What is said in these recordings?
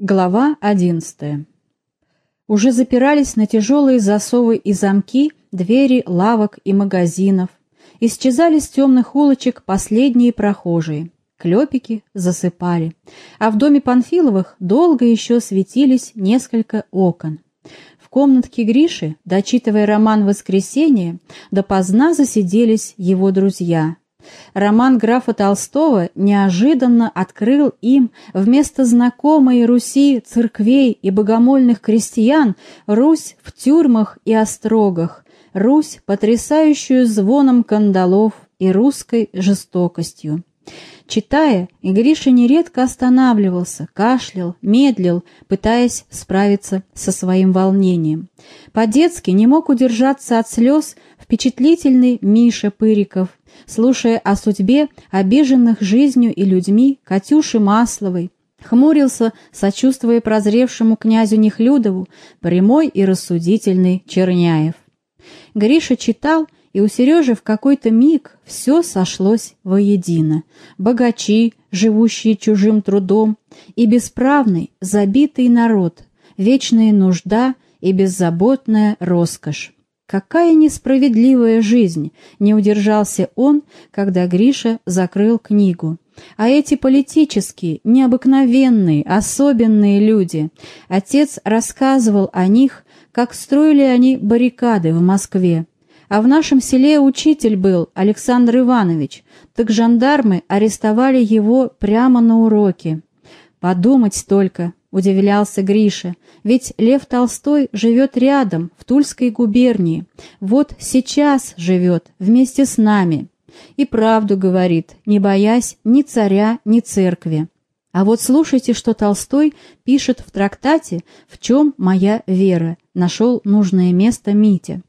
Глава одиннадцатая. Уже запирались на тяжелые засовы и замки двери лавок и магазинов. Исчезали с темных улочек последние прохожие. Клепики засыпали. А в доме Панфиловых долго еще светились несколько окон. В комнатке Гриши, дочитывая роман «Воскресенье», допоздна засиделись его друзья — Роман графа Толстого неожиданно открыл им вместо знакомой Руси церквей и богомольных крестьян Русь в тюрьмах и острогах, Русь, потрясающую звоном кандалов и русской жестокостью. Читая, Гриша нередко останавливался, кашлял, медлил, пытаясь справиться со своим волнением. По-детски не мог удержаться от слез впечатлительный Миша Пыриков, слушая о судьбе обиженных жизнью и людьми Катюши Масловой, хмурился, сочувствуя прозревшему князю Нехлюдову, прямой и рассудительный Черняев. Гриша читал, и у Сережи в какой-то миг все сошлось воедино. Богачи, живущие чужим трудом, и бесправный, забитый народ, вечная нужда и беззаботная роскошь. Какая несправедливая жизнь! Не удержался он, когда Гриша закрыл книгу. А эти политические, необыкновенные, особенные люди. Отец рассказывал о них, как строили они баррикады в Москве. А в нашем селе учитель был Александр Иванович, так жандармы арестовали его прямо на уроке. Подумать только, — удивлялся Гриша. «Ведь Лев Толстой живет рядом, в Тульской губернии. Вот сейчас живет, вместе с нами. И правду говорит, не боясь ни царя, ни церкви. А вот слушайте, что Толстой пишет в трактате «В чем моя вера?» Нашел нужное место Митя.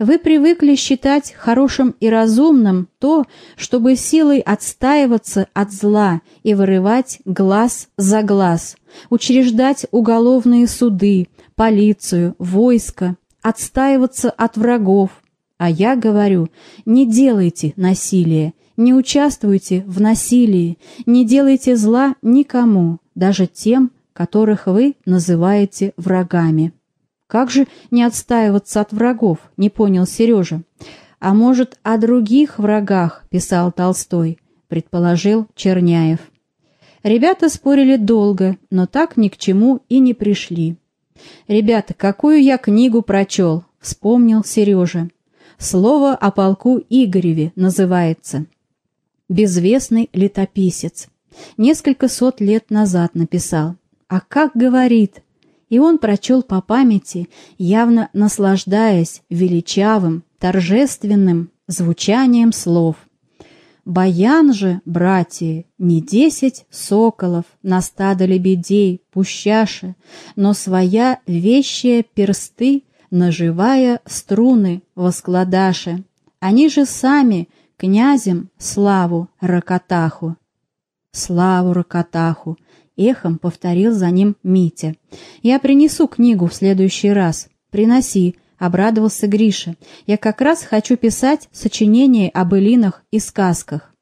Вы привыкли считать хорошим и разумным то, чтобы силой отстаиваться от зла и вырывать глаз за глаз, учреждать уголовные суды, полицию, войско, отстаиваться от врагов. А я говорю, не делайте насилия, не участвуйте в насилии, не делайте зла никому, даже тем, которых вы называете врагами. Как же не отстаиваться от врагов, не понял Сережа. А может, о других врагах, писал Толстой, предположил Черняев. Ребята спорили долго, но так ни к чему и не пришли. «Ребята, какую я книгу прочел?» — вспомнил Сережа. «Слово о полку Игореве» называется. «Безвестный летописец». Несколько сот лет назад написал. А как говорит, и он прочел по памяти, явно наслаждаясь величавым, торжественным звучанием слов. «Баян же, братья, не десять соколов на стадо лебедей пущаше, но своя вещая персты, наживая струны воскладаше. Они же сами князем славу Ракотаху». «Славу Ракотаху!» Эхом повторил за ним Митя. «Я принесу книгу в следующий раз. Приноси», — обрадовался Гриша. «Я как раз хочу писать сочинение об былинах и сказках».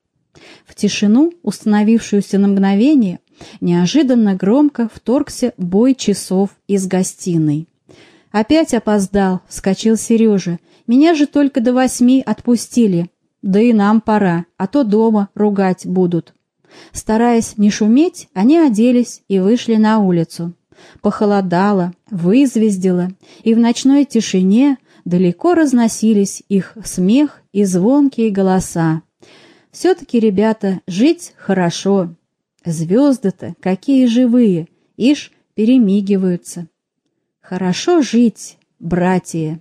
В тишину, установившуюся на мгновение, неожиданно громко вторгся бой часов из гостиной. «Опять опоздал», — вскочил Сережа. «Меня же только до восьми отпустили. Да и нам пора, а то дома ругать будут». Стараясь не шуметь, они оделись и вышли на улицу. Похолодало, вызвездило, и в ночной тишине далеко разносились их смех и звонкие голоса. Все-таки, ребята, жить хорошо. Звезды-то какие живые, ишь, перемигиваются. Хорошо жить, братья.